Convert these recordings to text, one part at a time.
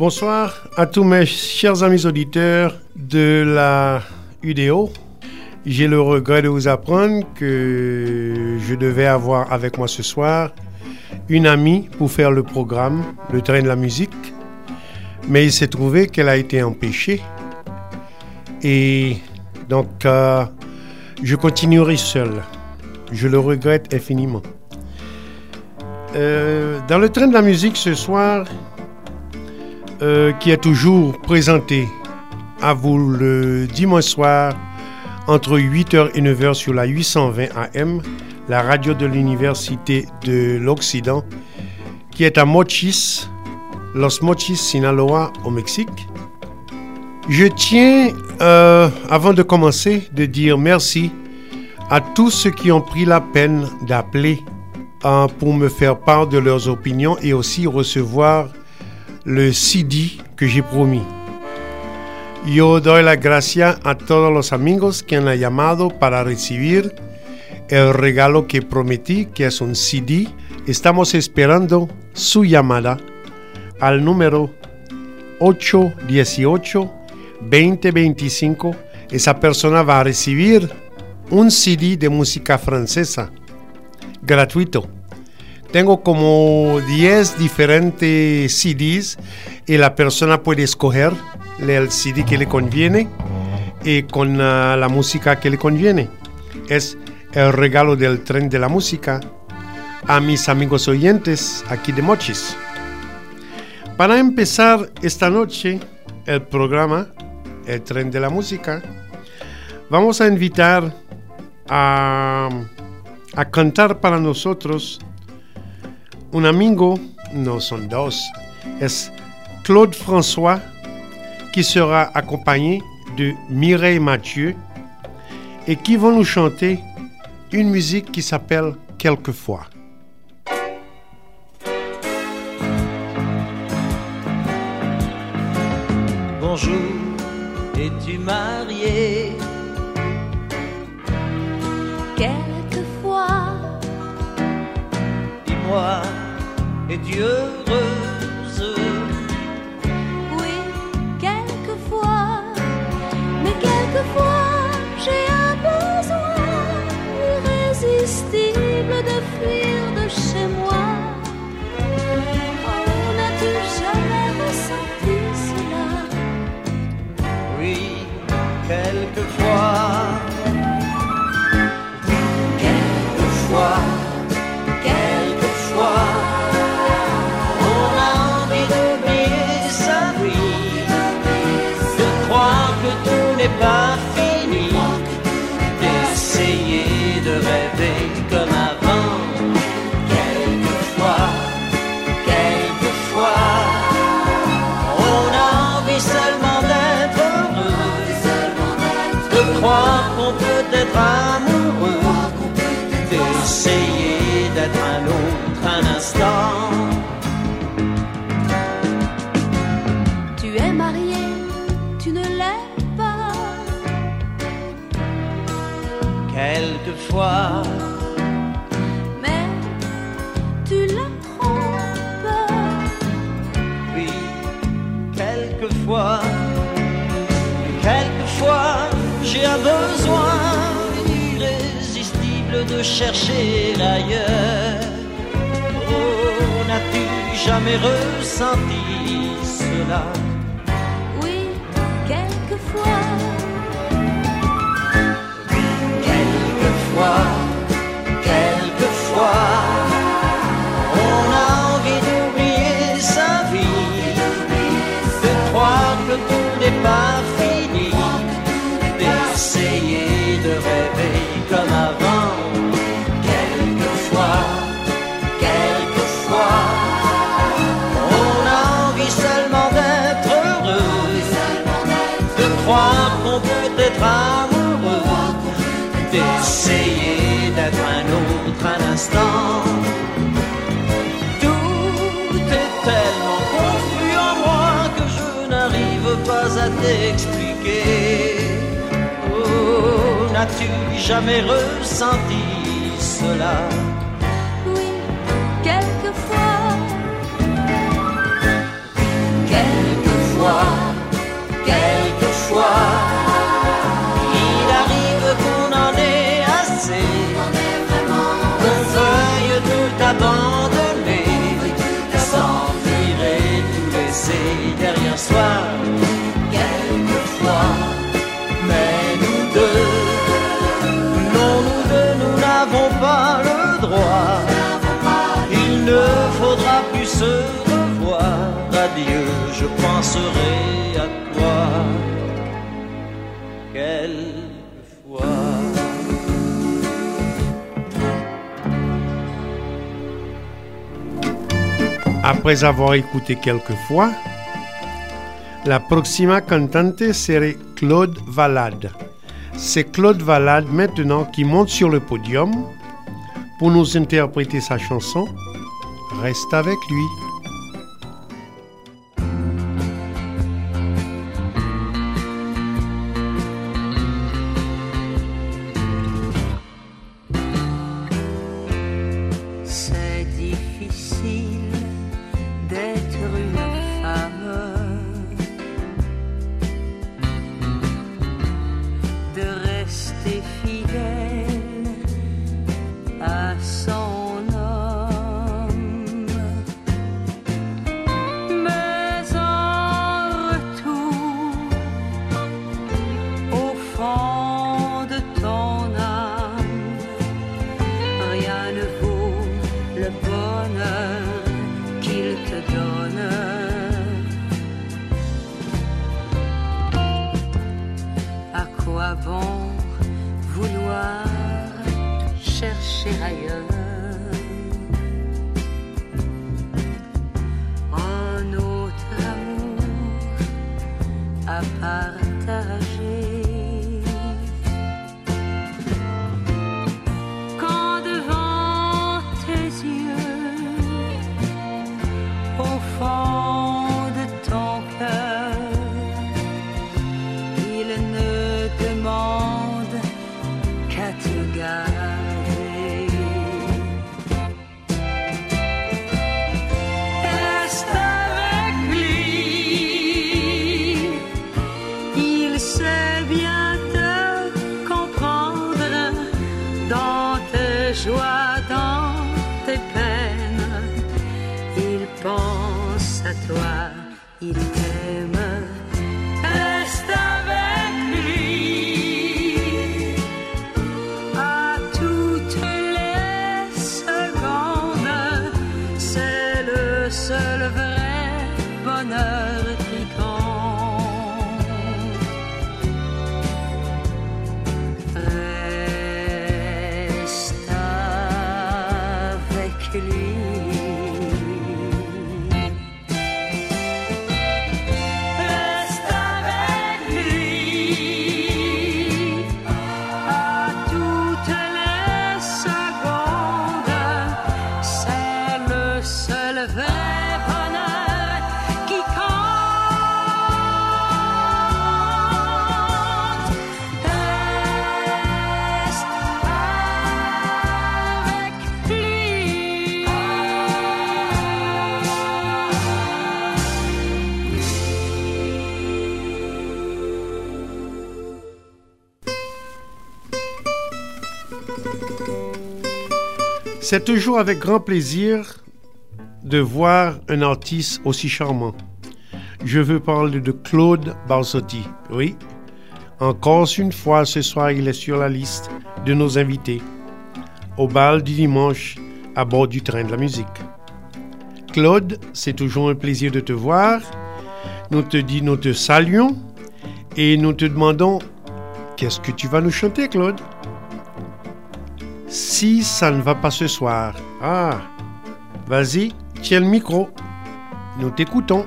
Bonsoir à tous mes chers amis auditeurs de la UDO. J'ai le regret de vous apprendre que je devais avoir avec moi ce soir une amie pour faire le programme Le train de la musique. Mais il s'est trouvé qu'elle a été empêchée. Et donc, euh, je continuerai seul. Je le regrette infiniment. Euh, dans le train de la musique ce soir, euh, qui est toujours présenté à vous le dimanche soir entre 8h et 9h sur la 820 AM, la radio de l'Université de l'Occident, qui est à Mochis, Los Mochis, Sinaloa, au Mexique. Je tiens, euh, avant de commencer, de dire merci à tous ceux qui ont pris la peine d'appeler euh, pour me faire part de leurs opinions et aussi recevoir le CD que j'ai promis. Yo doy la gracia a todos los amigos que han llamado para recibir el regalo que prometí, que es un CD. Estamos esperando su llamada al número 818-2025. Esa persona va a recibir un CD de música francesa gratuito. Tengo como 10 diferentes CDs y la persona puede escoger el CD que le conviene y con la música que le conviene. Es el regalo del tren de la música a mis amigos oyentes aquí de Mochis. Para empezar esta noche el programa El tren de la música, vamos a invitar a, a cantar para nosotros un amigo, no son dos, es Claude François, qui sera accompagné de Mireille Mathieu et qui vont nous chanter une musique qui s'appelle Quelquefois. Bonjour, Dieu Mais tu la trompes. oui, quelquefois, quelquefois, j'ai un besoin irrésistible de chercher ailleurs. Oh, n'as-tu jamais ressenti cela? Quelquefois, quelquefois, d'essayer d'être un autre un instant. Tout est tellement confus en moi que je n'arrive pas à t'expliquer. Oh, n'as-tu jamais ressenti cela? Derrière soi. Quelquefois, mais nous deux, non nous deux, nous n'avons pas le droit. Il ne faudra plus se revoir. Adieu, je penserai Après avoir écouté quelques fois, la proxima cantante serait Claude Valade. C'est Claude Valade maintenant qui monte sur le podium pour nous interpréter sa chanson Reste avec lui. Ailleurs un autre amour à partager? C'est toujours avec grand plaisir de voir un artiste aussi charmant. Je veux parler de Claude Barsotti. Oui, encore une fois ce soir, il est sur la liste de nos invités au bal du dimanche à bord du train de la musique. Claude, c'est toujours un plaisir de te voir. Nous te disons, nous te saluons et nous te demandons qu'est-ce que tu vas nous chanter, Claude? Si ça ne va pas ce soir, ah, vas-y, tiens le micro. Nous t'écoutons.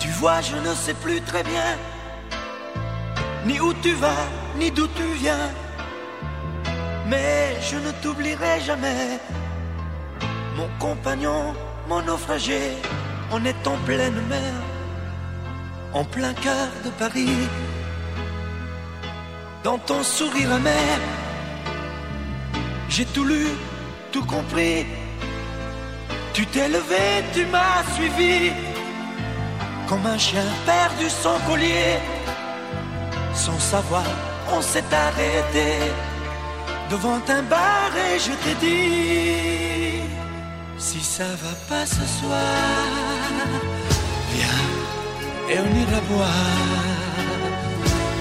Tu vois, je ne sais plus très bien, ni où tu vas, ni d'où tu viens, mais je ne t'oublierai jamais, mon compagnon mon naufragé. On est en pleine mer, en plein cœur de Paris. Dans ton sourire amer, j'ai tout lu, tout compris. Tu t'es levé, tu m'as suivi, comme un chien perdu son collier. Sans savoir, on s'est arrêté devant un bar et je t'ai dit Si ça va pas ce soir, viens et on ira boire.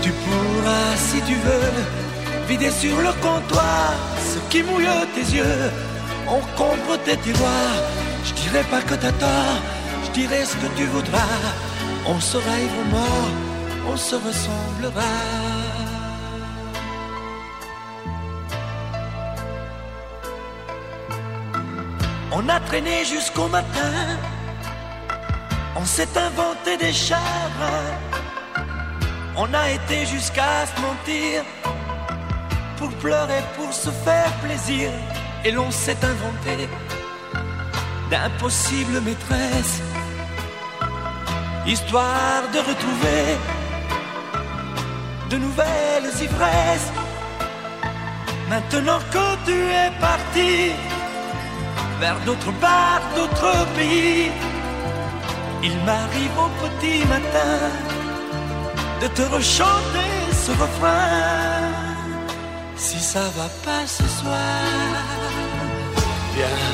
Tu pourras, si tu veux, vider sur le comptoir ce qui mouille tes yeux. On compte tes tiroirs. Je dirai pas que t'as tort, je dirai ce que tu voudras. On sera ivre mort, on se ressemblera. On a traîné jusqu'au matin, on s'est inventé des chagrins, on a été jusqu'à se mentir. Pour pleurer, pour se faire plaisir, et l'on s'est inventé d'impossibles maîtresses, histoire de retrouver de nouvelles ivresses. Maintenant que tu es parti vers d'autres bars, d'autres pays, il m'arrive au petit matin de te rechanter ce refrain. Si ça va pas ce soir, viens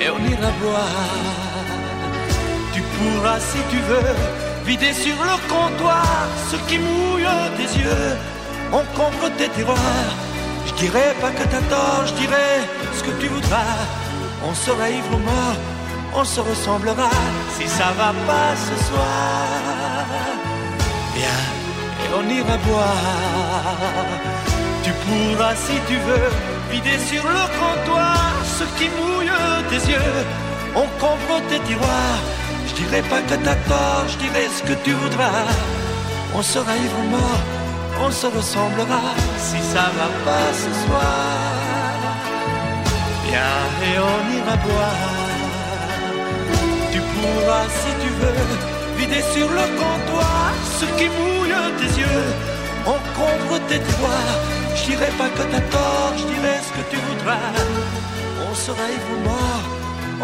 et on ira boire. Tu pourras si tu veux vider sur le comptoir ce qui mouille tes yeux. On compte tes tiroirs. Je dirai pas que t'as tort, je dirai ce que tu voudras. On sera ivre ou mort, on se ressemblera si ça va pas ce soir. Viens et on ira boire. Tu pourras si tu veux vider sur le comptoir ce qui mouille tes yeux. On compte tes tiroirs. Je dirai pas que t'as tort, je dirai ce que tu voudras. On sera ivre ou mort, on se ressemblera si ça va pas ce soir. Viens et on ira boire. Tu pourras si tu veux vider sur le comptoir ce qui mouille tes yeux. On couvre tes tiroirs. Je dirai pas que t'as tort, je dirai ce que tu voudras. On sera ivre ou mort,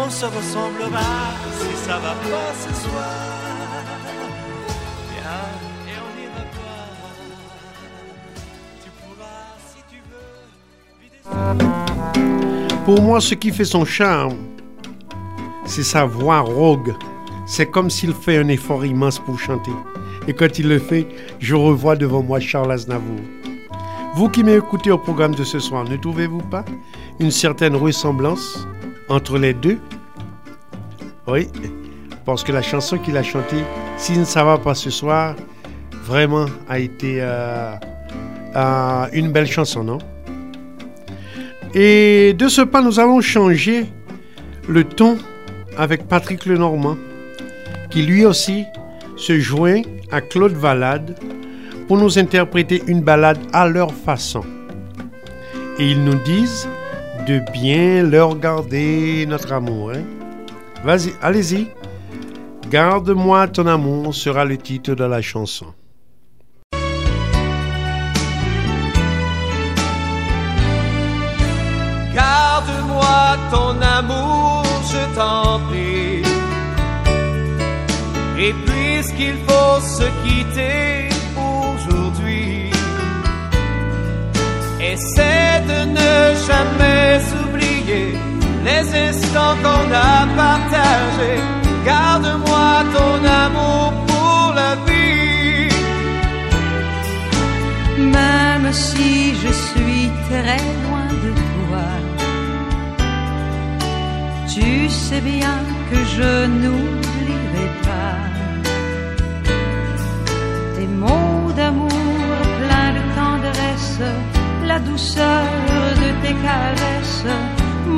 on se ressemblera si ça va pas ce soir. Viens et Pour moi, ce qui fait son charme, c'est sa voix rogue. C'est comme s'il fait un effort immense pour chanter. Et quand il le fait, je revois devant moi Charles Aznavour. Vous qui m'écoutez au programme de ce soir, ne trouvez-vous pas une certaine ressemblance entre les deux? Oui, parce que la chanson qu'il a chantée, Si ne ça va pas ce soir, vraiment a été euh, euh, une belle chanson, non? Et de ce pas, nous allons changer le ton avec Patrick Lenormand, qui lui aussi se joint à Claude Valade pour nous interpréter une balade à leur façon. Et ils nous disent de bien leur garder notre amour. hein. Vas-y, allez-y. Garde-moi ton amour sera le titre de la chanson. Et puisqu'il faut se quitter aujourd'hui, essaie de ne jamais oublier les instants qu'on a partagés. Garde-moi ton amour pour la vie. Même si je suis très sais bien que je n'oublierai pas tes mots d'amour pleins de tendresse, la douceur de tes caresses.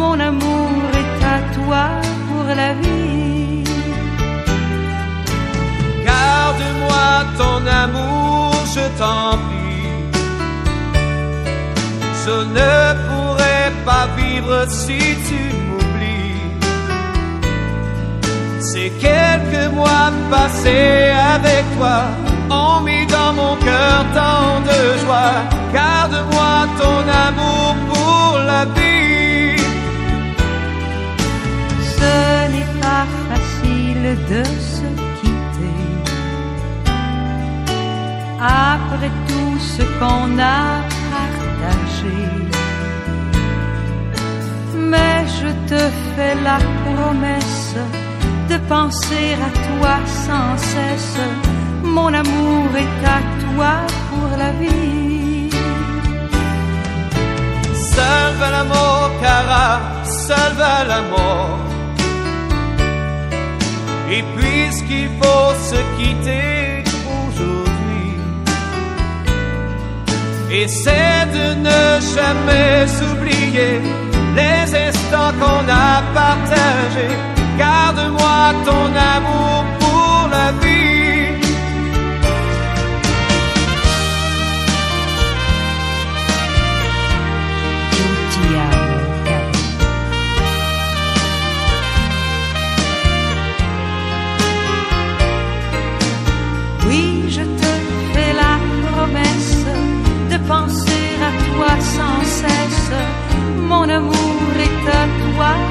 Mon amour est à toi pour la vie. Garde Garde-moi ton amour, je t'en prie. Je ne pourrais pas vivre si tu Ces quelques mois passés avec toi ont mis dans mon cœur tant de joie. Garde-moi ton amour pour la vie. Ce n'est pas facile de se quitter. Après tout ce qu'on a partagé. Mais je te fais la promesse de penser à toi sans cesse. Mon amour est à toi pour la vie. Seul va la mort, cara, seul va la mort. Et puisqu'il faut se quitter aujourd'hui, essaie de ne jamais oublier les instants qu'on a partagés. Garde-moi ton amour pour la vie. Oui, je te fais la promesse de penser à toi sans cesse. Mon amour est à toi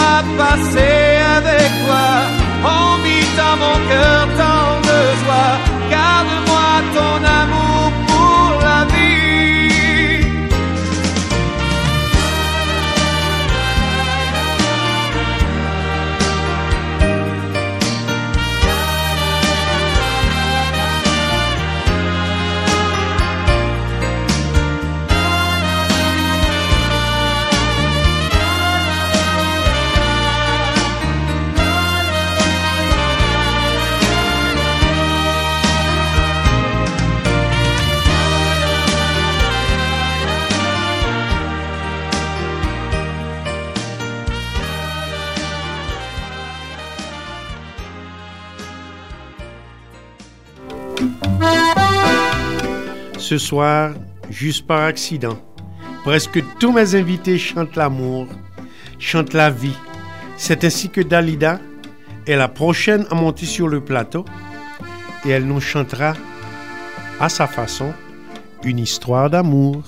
mois passés avec toi. Mis dans mon cœur Ce soir, juste par accident, presque tous mes invités chantent l'amour, chantent la vie. C'est ainsi que Dalida est la prochaine à monter sur le plateau et elle nous chantera à sa façon une histoire d'amour.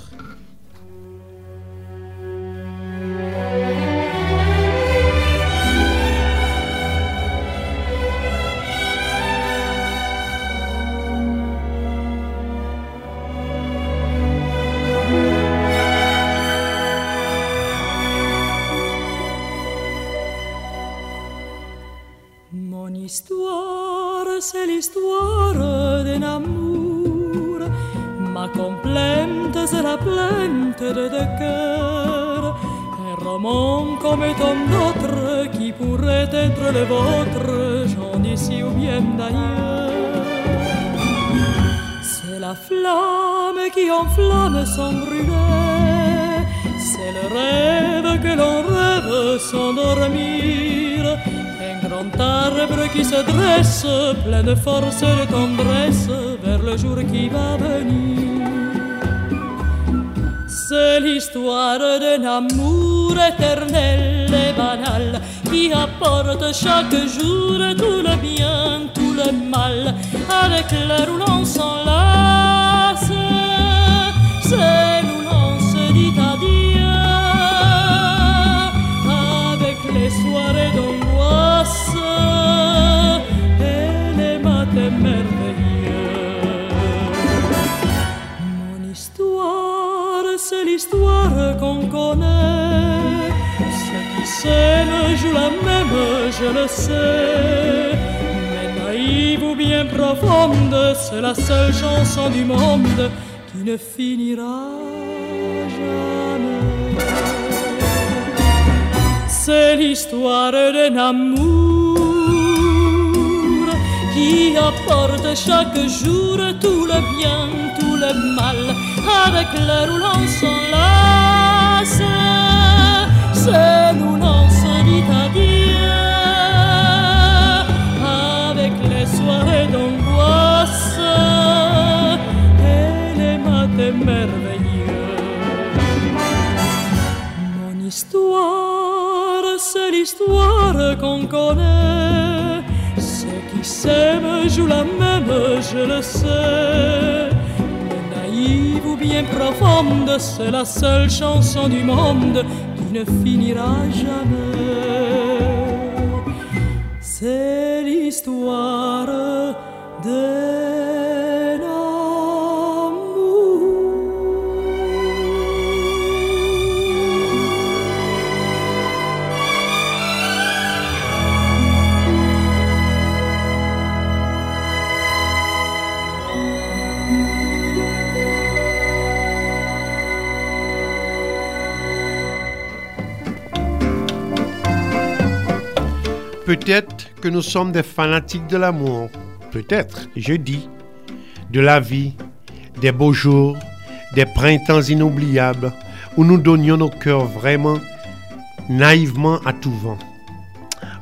C'est l'histoire d'un amour. Ma complainte, c'est la plainte de deux cœurs. Un roman comme tant d'autres qui pourrait être le vôtre, j'en d'ici ou bien d'ailleurs. C'est la flamme qui enflamme sans brûler. C'est le rêve que l'on rêve sans dormir. Grand arbre qui se dresse, plein de force et de tendresse, vers le jour qui va venir. C'est l'histoire d'un amour éternel et banal qui apporte chaque jour tout le bien, tout le mal, avec l'air où l'on s'enlace. C'est connaît. Ceux qui s'aiment jouent la même, je le sais. Mais naïve ou bien profonde, c'est la seule chanson du monde qui ne finira jamais. C'est l'histoire d'un amour qui apporte chaque jour tout le bien, tout le mal, avec l'air où l'on s'enlace. C'est nous l'on se avec les soirées d'angoisse et les matins merveilleux. Mon histoire, c'est l'histoire qu'on connaît. Ceux qui s'aiment jouent la même, je le sais. Ou bien profonde, c'est la seule chanson du monde qui ne finira jamais. C'est l'histoire d'un Peut-être que nous sommes des fanatiques de l'amour. Peut-être, je dis. De la vie, des beaux jours, des printemps inoubliables où nous donnions nos cœurs vraiment, naïvement à tout vent.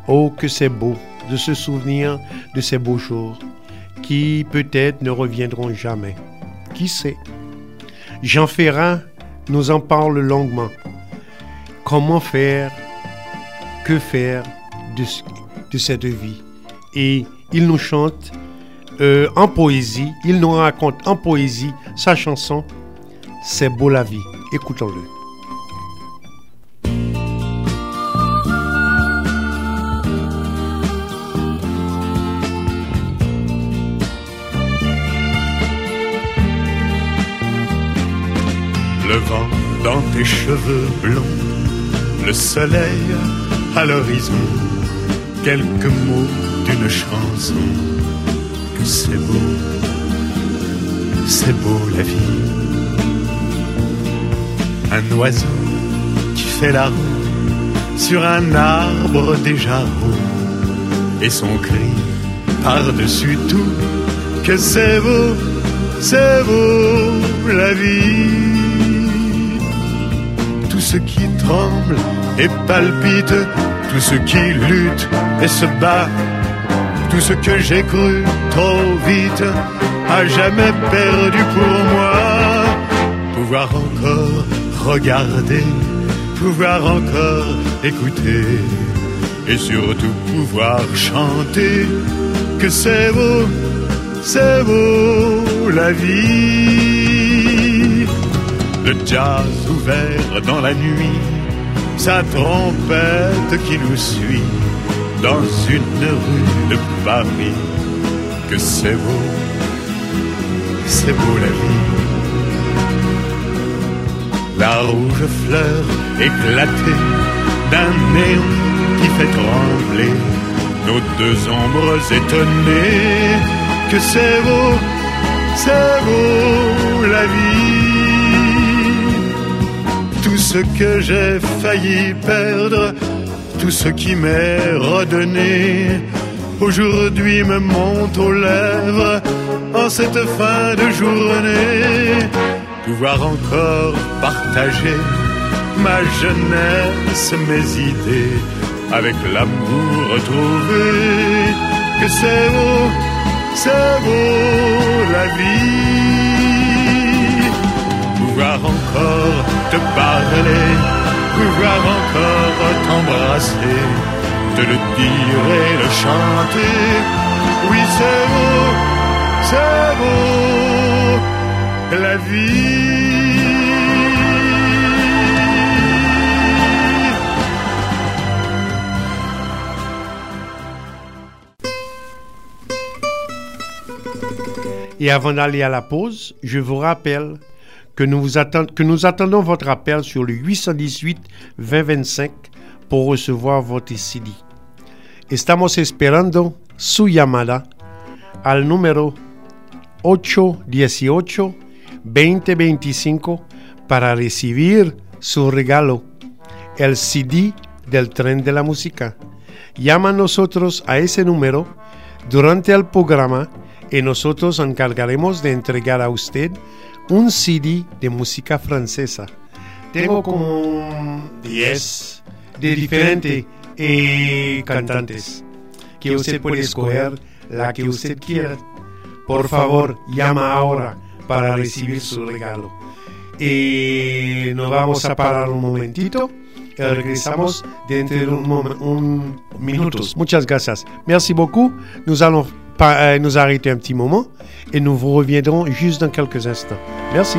Oh, que c'est beau de se souvenir de ces beaux jours qui peut-être ne reviendront jamais. Qui sait? Jean Ferrat nous en parle longuement. Comment faire? Que faire? De, ce- de cette vie Et il nous chante euh, en poésie, il nous raconte en poésie sa chanson C'est beau la vie. Écoutons-le. Le vent dans tes cheveux blonds, le soleil à l'horizon, quelques mots d'une chanson. Que c'est beau, c'est beau la vie. Un oiseau qui fait la roue sur un arbre déjà roux, et son cri par-dessus tout. Que c'est beau, c'est beau la vie tout ce qui tremble et palpite, tout ce qui lutte et se bat, tout ce que j'ai cru trop vite, à jamais perdu pour moi. Pouvoir encore regarder, pouvoir encore écouter, et surtout pouvoir chanter que c'est beau, c'est beau la vie. Le jazz ouvert dans la nuit, sa trompette qui nous suit dans une rue de Paris. Que c'est beau, c'est beau la vie. La rouge fleur éclatée d'un néon qui fait trembler nos deux ombres étonnées. Que c'est beau, c'est beau la vie. Ce que j'ai failli perdre, tout ce qui m'est redonné, aujourd'hui me monte aux lèvres en cette fin de journée. Pouvoir encore partager ma jeunesse, mes idées, avec l'amour retrouvé. Que c'est beau, c'est beau la vie. Encore te parler, pouvoir encore t'embrasser, te le dire et le chanter. Oui, c'est beau, c'est beau la vie. Et avant d'aller à la pause, je vous rappelle que nous, vous attend- que nous attendons votre appel sur le 818 2025 pour recevoir votre CD. Estamos esperando su llamada al número 818 2025 para recibir su regalo, el CD del tren de la música. Llama a nosotros a ese número durante el programa y nosotros encargaremos de entregar a usted un CD de música francesa. Tengo como 10 de diferentes eh, cantantes que usted puede escoger la que usted quiera. Por favor, llama ahora para recibir su regalo. Y nos vamos a parar un momentito. Y regresamos dentro de un, un minutos. Muchas gracias. Merci beaucoup. Nous allons nous arrêter un petit moment et nous vous reviendrons juste dans quelques instants. Merci.